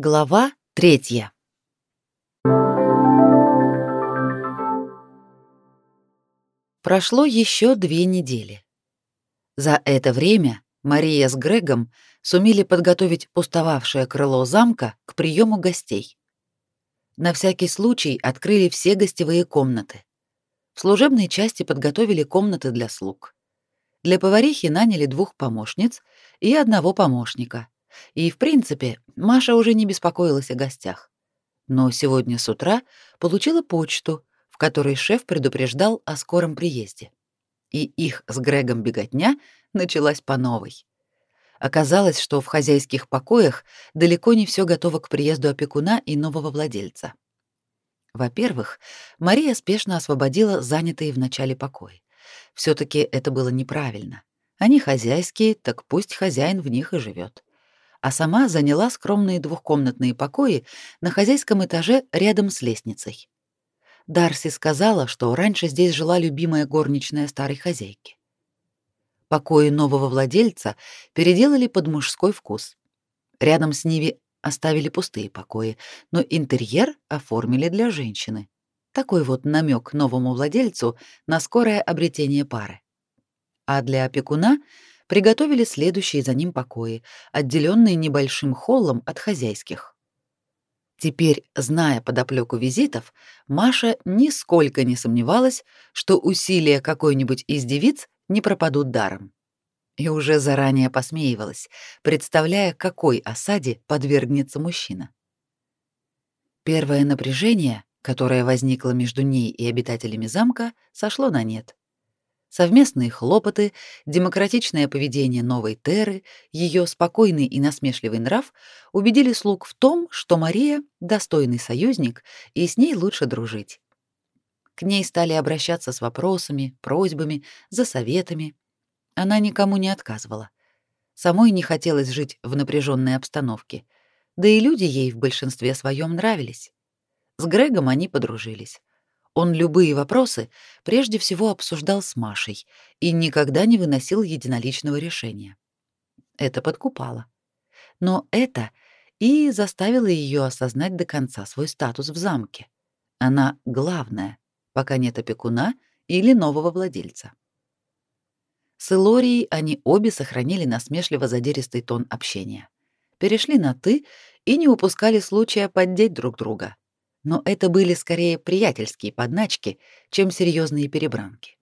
Глава третья. Прошло еще две недели. За это время Мария с Грегом сумели подготовить пустовавшее крыло замка к приему гостей. На всякий случай открыли все гостевые комнаты. В служебной части подготовили комнаты для слуг. Для поварихи наняли двух помощниц и одного помощника — и, в принципе, Маша уже не беспокоилась о гостях. Но сегодня с утра получила почту, в которой шеф предупреждал о скором приезде. И их с Грегом беготня началась по новой. Оказалось, что в хозяйских покоях далеко не все готово к приезду опекуна и нового владельца. Во-первых, Мария спешно освободила занятые в начале покои. все таки это было неправильно. Они хозяйские, так пусть хозяин в них и живет а сама заняла скромные двухкомнатные покои на хозяйском этаже рядом с лестницей. Дарси сказала, что раньше здесь жила любимая горничная старой хозяйки. Покои нового владельца переделали под мужской вкус. Рядом с ними оставили пустые покои, но интерьер оформили для женщины. Такой вот намек новому владельцу на скорое обретение пары. А для опекуна приготовили следующие за ним покои, отделенные небольшим холлом от хозяйских. Теперь, зная подоплеку визитов, Маша нисколько не сомневалась, что усилия какой-нибудь из девиц не пропадут даром. И уже заранее посмеивалась, представляя, какой осаде подвергнется мужчина. Первое напряжение, которое возникло между ней и обитателями замка, сошло на нет. Совместные хлопоты, демократичное поведение новой Теры, ее спокойный и насмешливый нрав убедили слуг в том, что Мария — достойный союзник, и с ней лучше дружить. К ней стали обращаться с вопросами, просьбами, за советами. Она никому не отказывала. Самой не хотелось жить в напряженной обстановке, да и люди ей в большинстве своем нравились. С Грегом они подружились. Он любые вопросы прежде всего обсуждал с Машей и никогда не выносил единоличного решения. Это подкупало. Но это и заставило ее осознать до конца свой статус в замке. Она главная, пока нет опекуна или нового владельца. С Элорией они обе сохранили насмешливо задиристый тон общения. Перешли на «ты» и не упускали случая поддеть друг друга — но это были скорее приятельские подначки, чем серьезные перебранки.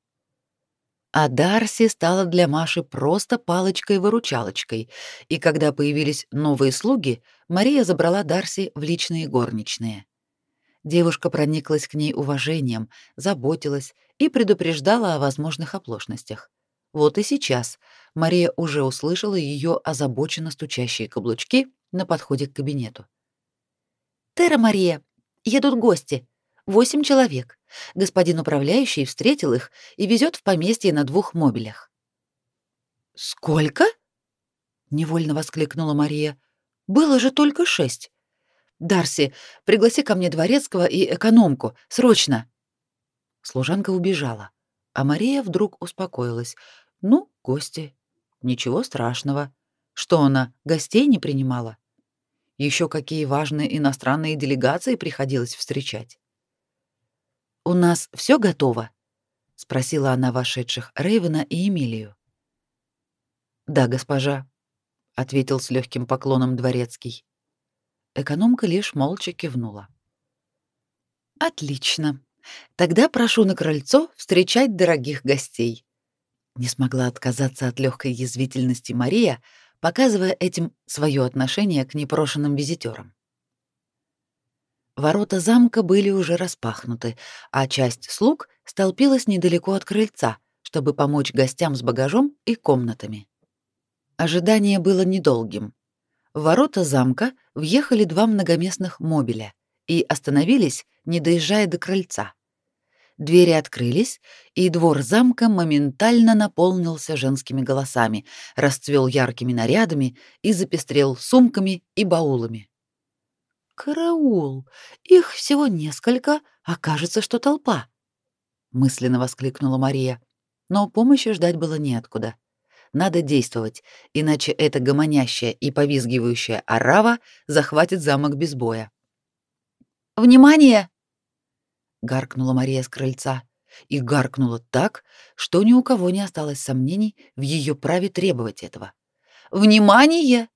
А Дарси стала для Маши просто палочкой-выручалочкой, и когда появились новые слуги, Мария забрала Дарси в личные горничные. Девушка прониклась к ней уважением, заботилась и предупреждала о возможных оплошностях. Вот и сейчас Мария уже услышала ее озабоченно стучащие каблучки на подходе к кабинету. «Тера Мария, Едут гости. Восемь человек. Господин управляющий встретил их и везет в поместье на двух мобилях. «Сколько?» — невольно воскликнула Мария. «Было же только шесть. Дарси, пригласи ко мне дворецкого и экономку, срочно!» Служанка убежала, а Мария вдруг успокоилась. «Ну, гости. Ничего страшного. Что она, гостей не принимала?» Еще какие важные иностранные делегации приходилось встречать. «У нас все готово?» — спросила она вошедших Рейвена и Эмилию. «Да, госпожа», — ответил с легким поклоном дворецкий. Экономка лишь молча кивнула. «Отлично. Тогда прошу на крыльцо встречать дорогих гостей». Не смогла отказаться от легкой язвительности Мария, — показывая этим свое отношение к непрошенным визитерам. Ворота замка были уже распахнуты, а часть слуг столпилась недалеко от крыльца, чтобы помочь гостям с багажом и комнатами. Ожидание было недолгим. В ворота замка въехали два многоместных мобиля и остановились, не доезжая до крыльца. Двери открылись, и двор замка моментально наполнился женскими голосами, расцвел яркими нарядами и запестрел сумками и баулами. «Караул! Их всего несколько, а кажется, что толпа!» — мысленно воскликнула Мария, но помощи ждать было неоткуда. надо действовать, иначе эта гомонящая и повизгивающая орава захватит замок без боя. «Внимание!» — гаркнула Мария с крыльца. И гаркнула так, что ни у кого не осталось сомнений в ее праве требовать этого. «Внимание!»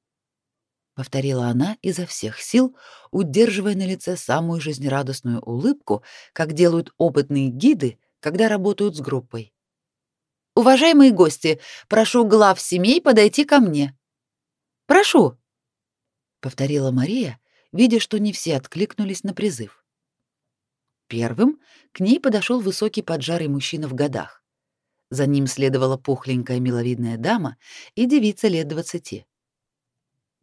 — повторила она изо всех сил, удерживая на лице самую жизнерадостную улыбку, как делают опытные гиды, когда работают с группой. Уважаемые гости, прошу глав семей подойти ко мне. Прошу, повторила Мария, видя, что не все откликнулись на призыв. Первым к ней подошел высокий поджарый мужчина в годах. За ним следовала пухленькая миловидная дама и девица лет двадцати.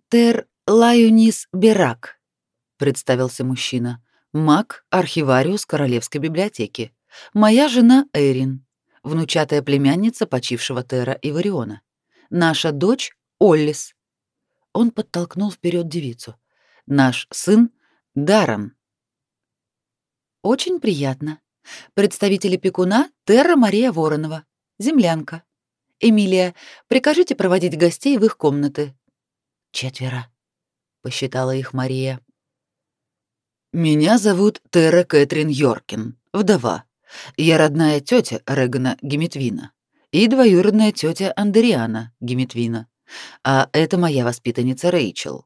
«Тер Лаюнис Берак», — представился мужчина, — «маг, архивариус Королевской библиотеки. Моя жена Эрин внучатая племянница почившего Тера Ивариона. Наша дочь Оллис. Он подтолкнул вперед девицу. Наш сын Даран. Очень приятно. Представители пекуна Терра Мария Воронова, землянка. Эмилия, прикажите проводить гостей в их комнаты. Четверо, посчитала их Мария. Меня зовут Терра Кэтрин Йоркин, вдова. Я родная тетя Регана Геметвина и двоюродная тетя Андериана Геметвина, а это моя воспитанница Рэйчел.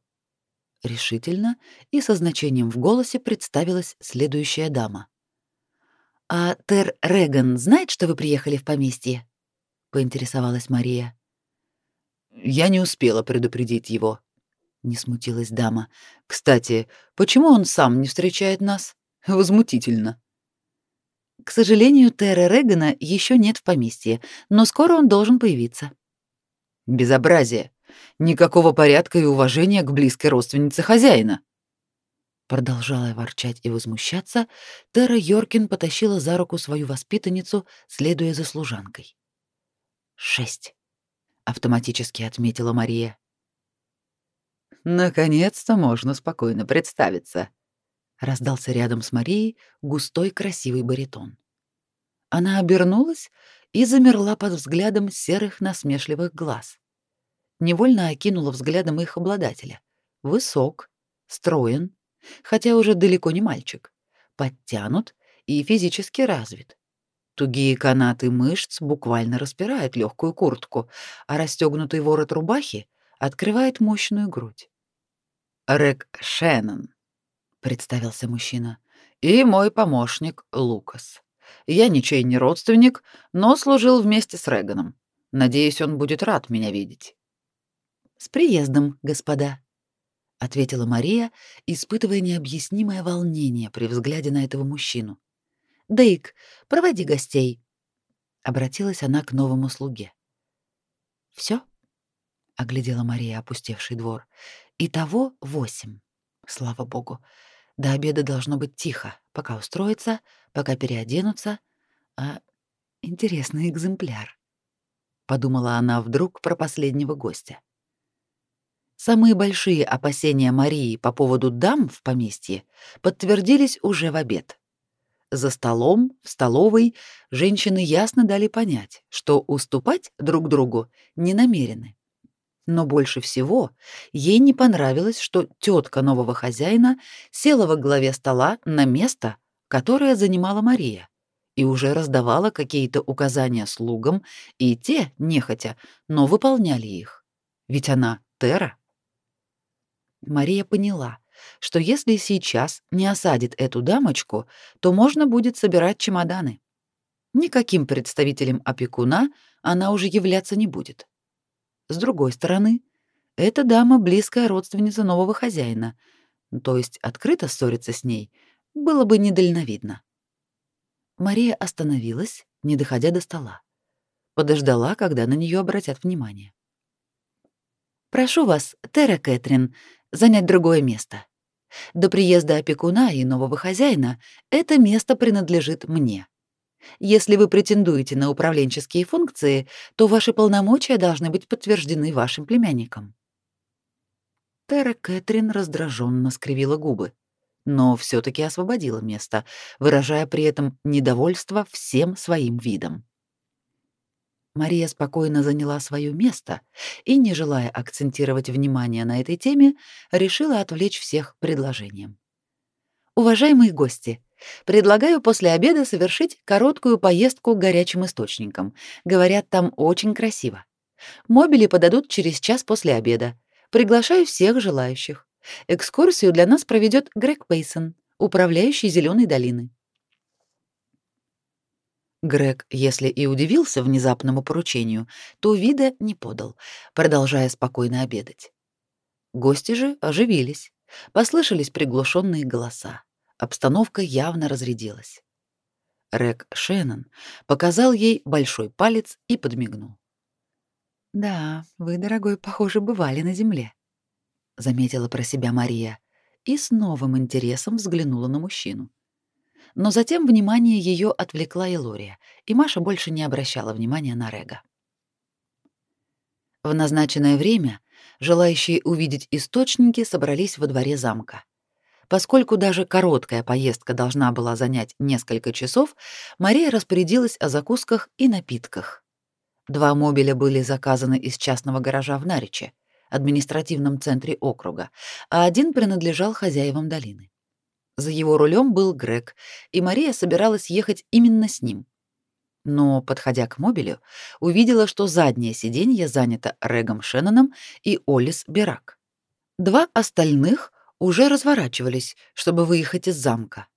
Решительно и со значением в голосе представилась следующая дама. «А Тер Реган знает, что вы приехали в поместье?» — поинтересовалась Мария. «Я не успела предупредить его», — не смутилась дама. «Кстати, почему он сам не встречает нас? Возмутительно». К сожалению, Терра Регана еще нет в поместье, но скоро он должен появиться. Безобразие. Никакого порядка и уважения к близкой родственнице хозяина. Продолжая ворчать и возмущаться, Тера Йоркин потащила за руку свою воспитанницу, следуя за служанкой. «Шесть», — автоматически отметила Мария. «Наконец-то можно спокойно представиться», раздался рядом с Марией густой красивый баритон. Она обернулась и замерла под взглядом серых насмешливых глаз. Невольно окинула взглядом их обладателя. Высок, строен, хотя уже далеко не мальчик, подтянут и физически развит. Тугие канаты мышц буквально распирают легкую куртку, а расстегнутый ворот рубахи открывает мощную грудь. Рек Шеннон, представился мужчина. И мой помощник Лукас. Я ничей не родственник, но служил вместе с Реганом. Надеюсь, он будет рад меня видеть. С приездом, господа, ответила Мария, испытывая необъяснимое волнение при взгляде на этого мужчину. Дейк, проводи гостей, обратилась она к новому слуге. Все? оглядела Мария опустевший двор. Итого восемь. Слава богу. До обеда должно быть тихо, пока устроятся, пока переоденутся. А интересный экземпляр. Подумала она вдруг про последнего гостя. Самые большие опасения Марии по поводу дам в поместье подтвердились уже в обед. За столом, в столовой, женщины ясно дали понять, что уступать друг другу не намерены. Но больше всего ей не понравилось, что тетка нового хозяина села во главе стола на место, которое занимала Мария, и уже раздавала какие-то указания слугам, и те, нехотя, но выполняли их. Ведь она Тера. Мария поняла, что если сейчас не осадит эту дамочку, то можно будет собирать чемоданы. Никаким представителем опекуна она уже являться не будет. С другой стороны, эта дама близкая родственница нового хозяина, то есть открыто ссориться с ней было бы недальновидно. Мария остановилась, не доходя до стола. Подождала, когда на нее обратят внимание. «Прошу вас, Тера Кэтрин, занять другое место. До приезда опекуна и нового хозяина это место принадлежит мне. Если вы претендуете на управленческие функции, то ваши полномочия должны быть подтверждены вашим племянником. Тера Кэтрин раздраженно скривила губы, но все таки освободила место, выражая при этом недовольство всем своим видом. Мария спокойно заняла свое место и, не желая акцентировать внимание на этой теме, решила отвлечь всех предложением. Уважаемые гости, предлагаю после обеда совершить короткую поездку к горячим источникам. Говорят, там очень красиво. Мобили подадут через час после обеда. Приглашаю всех желающих. Экскурсию для нас проведет Грег Пейсон, управляющий Зеленой долины. Грег, если и удивился внезапному поручению, то вида не подал, продолжая спокойно обедать. Гости же оживились, послышались приглушенные голоса. Обстановка явно разрядилась. Рэг Шеннон показал ей большой палец и подмигнул. «Да, вы, дорогой, похоже, бывали на земле», — заметила про себя Мария и с новым интересом взглянула на мужчину. Но затем внимание ее отвлекла Илория, и Маша больше не обращала внимания на Рега. В назначенное время желающие увидеть источники собрались во дворе замка. Поскольку даже короткая поездка должна была занять несколько часов, Мария распорядилась о закусках и напитках. Два мобиля были заказаны из частного гаража в Нариче, административном центре округа, а один принадлежал хозяевам долины. За его рулем был Грег, и Мария собиралась ехать именно с ним. Но, подходя к мобилю, увидела, что заднее сиденье занято Регом Шенноном и Олис Берак. Два остальных уже разворачивались, чтобы выехать из замка.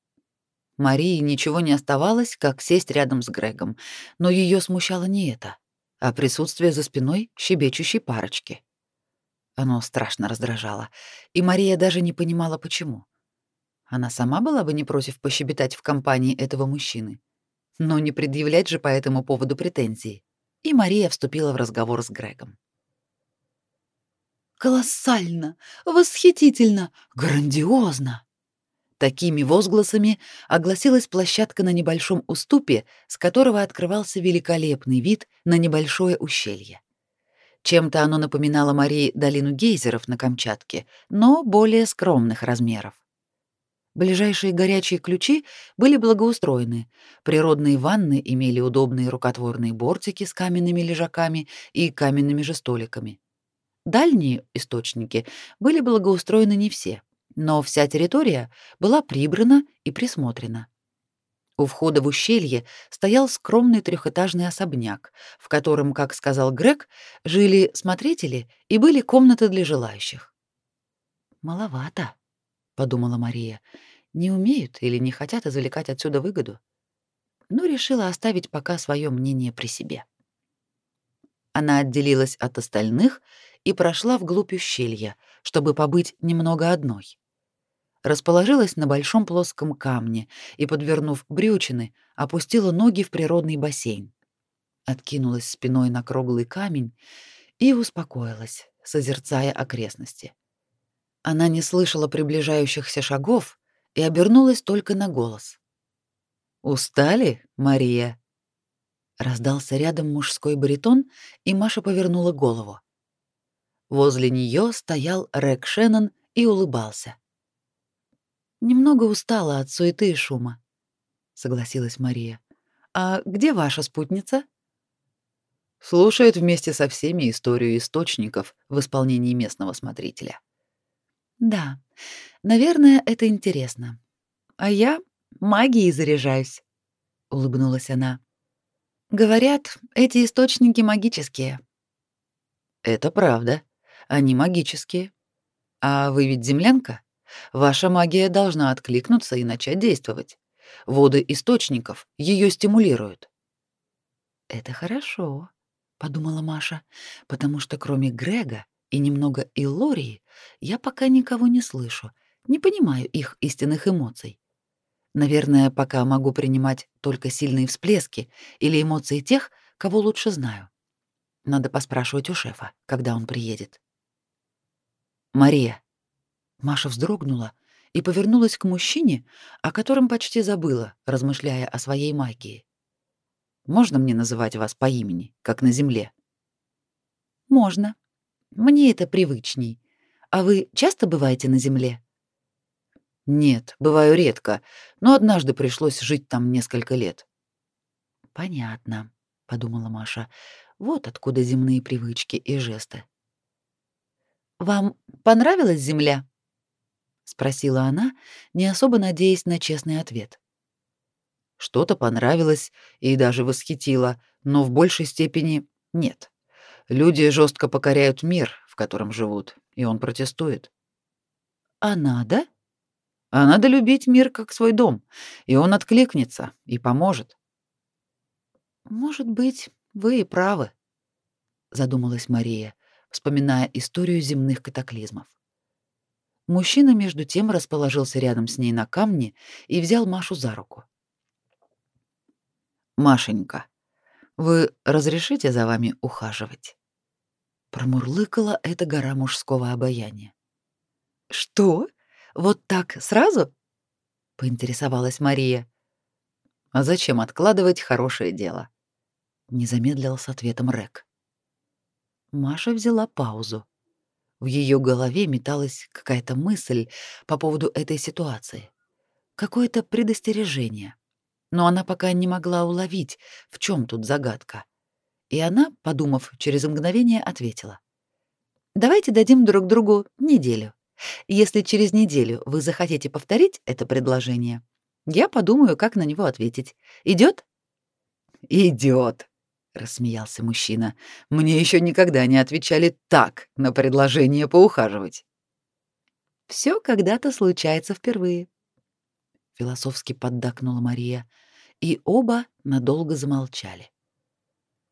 Марии ничего не оставалось, как сесть рядом с Грегом, но ее смущало не это, а присутствие за спиной щебечущей парочки. Оно страшно раздражало, и Мария даже не понимала, почему. Она сама была бы не против пощебетать в компании этого мужчины, но не предъявлять же по этому поводу претензий. И Мария вступила в разговор с Грегом. «Колоссально! Восхитительно! Грандиозно!» Такими возгласами огласилась площадка на небольшом уступе, с которого открывался великолепный вид на небольшое ущелье. Чем-то оно напоминало Марии долину гейзеров на Камчатке, но более скромных размеров. Ближайшие горячие ключи были благоустроены. Природные ванны имели удобные рукотворные бортики с каменными лежаками и каменными же столиками. Дальние источники были благоустроены не все, но вся территория была прибрана и присмотрена. У входа в ущелье стоял скромный трехэтажный особняк, в котором, как сказал Грег, жили смотрители и были комнаты для желающих. «Маловато», — подумала Мария. «Не умеют или не хотят извлекать отсюда выгоду?» Но решила оставить пока свое мнение при себе. Она отделилась от остальных и прошла вглубь ущелья, чтобы побыть немного одной. Расположилась на большом плоском камне и, подвернув брючины, опустила ноги в природный бассейн. Откинулась спиной на круглый камень и успокоилась, созерцая окрестности. Она не слышала приближающихся шагов и обернулась только на голос. «Устали, Мария?» Раздался рядом мужской баритон, и Маша повернула голову. Возле нее стоял Рек Шеннон и улыбался. «Немного устала от суеты и шума», — согласилась Мария. «А где ваша спутница?» «Слушает вместе со всеми историю источников в исполнении местного смотрителя». Да, наверное, это интересно. А я магией заряжаюсь, улыбнулась она. Говорят, эти источники магические. Это правда. Они магические. А вы ведь землянка? Ваша магия должна откликнуться и начать действовать. Воды источников ее стимулируют. Это хорошо, подумала Маша, потому что кроме Грега и немного Иллории, я пока никого не слышу, не понимаю их истинных эмоций. Наверное, пока могу принимать только сильные всплески или эмоции тех, кого лучше знаю. Надо поспрашивать у шефа, когда он приедет. Мария. Маша вздрогнула и повернулась к мужчине, о котором почти забыла, размышляя о своей магии. Можно мне называть вас по имени, как на земле? Можно, мне это привычней. А вы часто бываете на земле? Нет, бываю редко, но однажды пришлось жить там несколько лет. Понятно, подумала Маша. Вот откуда земные привычки и жесты. «Вам понравилась земля?» — спросила она, не особо надеясь на честный ответ. Что-то понравилось и даже восхитило, но в большей степени нет. Люди жестко покоряют мир, в котором живут, и он протестует. А надо? А надо любить мир как свой дом, и он откликнется и поможет. Может быть, вы и правы, задумалась Мария, вспоминая историю земных катаклизмов. Мужчина между тем расположился рядом с ней на камне и взял Машу за руку. Машенька, вы разрешите за вами ухаживать? Промурлыкала эта гора мужского обаяния. Что? Вот так сразу? поинтересовалась Мария. А зачем откладывать хорошее дело? Не замедлил с ответом Рек. Маша взяла паузу. В ее голове металась какая-то мысль по поводу этой ситуации. Какое-то предостережение но она пока не могла уловить, в чем тут загадка. И она, подумав через мгновение, ответила. «Давайте дадим друг другу неделю. Если через неделю вы захотите повторить это предложение, я подумаю, как на него ответить. Идет? Идет, рассмеялся мужчина. Мне еще никогда не отвечали так на предложение поухаживать. Все когда-то случается впервые. Философски поддакнула Мария и оба надолго замолчали.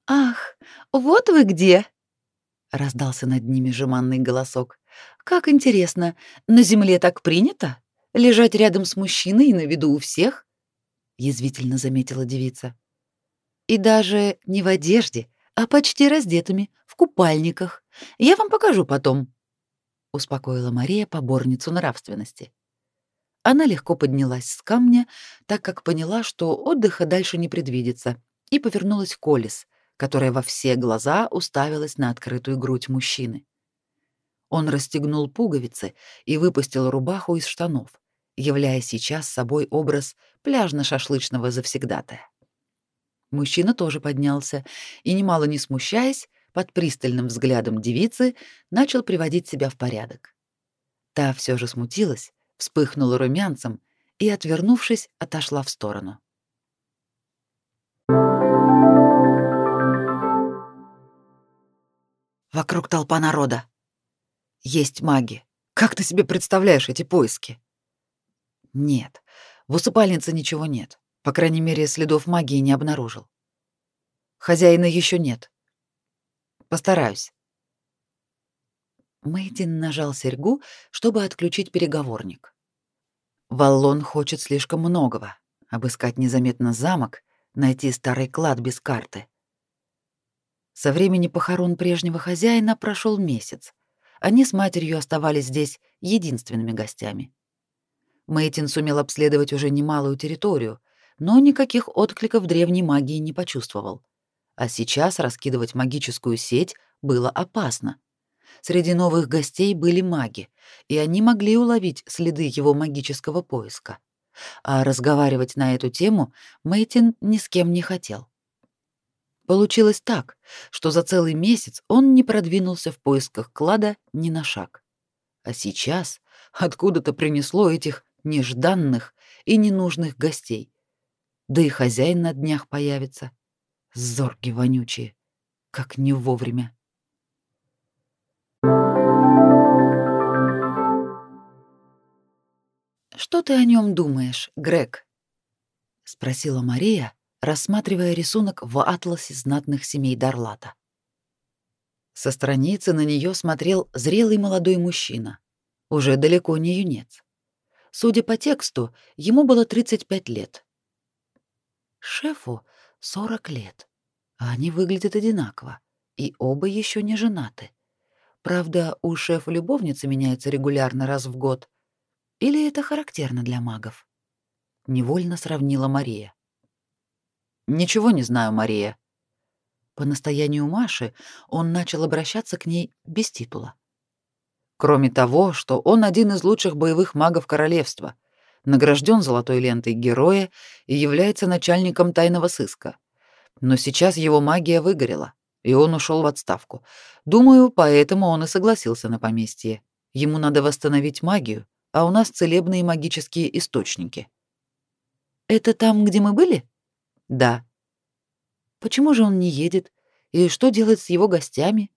«Ах, вот вы где!» — раздался над ними жеманный голосок. «Как интересно, на земле так принято? Лежать рядом с мужчиной на виду у всех?» — язвительно заметила девица. «И даже не в одежде, а почти раздетыми, в купальниках. Я вам покажу потом», — успокоила Мария поборницу нравственности. Она легко поднялась с камня, так как поняла, что отдыха дальше не предвидится, и повернулась к Олис, которая во все глаза уставилась на открытую грудь мужчины. Он расстегнул пуговицы и выпустил рубаху из штанов, являя сейчас собой образ пляжно-шашлычного завсегдатая. Мужчина тоже поднялся и, немало не смущаясь, под пристальным взглядом девицы начал приводить себя в порядок. Та все же смутилась, вспыхнула румянцем и, отвернувшись, отошла в сторону. Вокруг толпа народа. Есть маги. Как ты себе представляешь эти поиски? Нет, в усыпальнице ничего нет. По крайней мере, следов магии не обнаружил. Хозяина еще нет. Постараюсь. Мэйдин нажал серьгу, чтобы отключить переговорник. Валлон хочет слишком многого. Обыскать незаметно замок, найти старый клад без карты. Со времени похорон прежнего хозяина прошел месяц. Они с матерью оставались здесь единственными гостями. Мэйтин сумел обследовать уже немалую территорию, но никаких откликов древней магии не почувствовал. А сейчас раскидывать магическую сеть было опасно. Среди новых гостей были маги, и они могли уловить следы его магического поиска. А разговаривать на эту тему Мейтин ни с кем не хотел. Получилось так, что за целый месяц он не продвинулся в поисках клада ни на шаг. А сейчас откуда-то принесло этих нежданных и ненужных гостей. Да и хозяин на днях появится. Зорги вонючие, как не вовремя. Что ты о нем думаешь, Грег? спросила Мария, рассматривая рисунок в атласе знатных семей Дарлата. Со страницы на нее смотрел зрелый молодой мужчина, уже далеко не юнец. Судя по тексту, ему было 35 лет. Шефу 40 лет, а они выглядят одинаково, и оба еще не женаты. Правда, у шефа любовница меняется регулярно раз в год. Или это характерно для магов? Невольно сравнила Мария. Ничего не знаю, Мария. По настоянию Маши он начал обращаться к ней без титула. Кроме того, что он один из лучших боевых магов королевства, награжден золотой лентой героя и является начальником тайного сыска. Но сейчас его магия выгорела, и он ушел в отставку. Думаю, поэтому он и согласился на поместье. Ему надо восстановить магию, а у нас целебные магические источники. Это там, где мы были? Да. Почему же он не едет? И что делать с его гостями?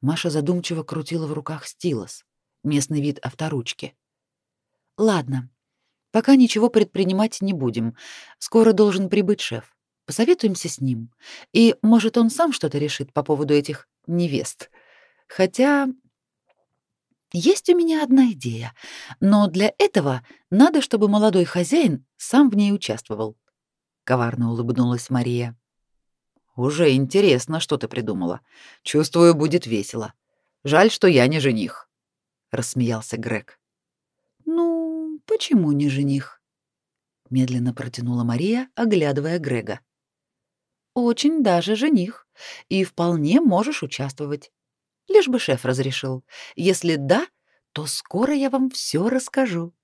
Маша задумчиво крутила в руках стилус, местный вид авторучки. Ладно, пока ничего предпринимать не будем. Скоро должен прибыть шеф. Посоветуемся с ним. И, может, он сам что-то решит по поводу этих невест. Хотя есть у меня одна идея, но для этого надо, чтобы молодой хозяин сам в ней участвовал. Коварно улыбнулась Мария. Уже интересно, что ты придумала. Чувствую, будет весело. Жаль, что я не жених, рассмеялся Грег. Ну, почему не жених? медленно протянула Мария, оглядывая Грега. Очень даже жених, и вполне можешь участвовать. Лишь бы шеф разрешил. Если да, то скоро я вам все расскажу.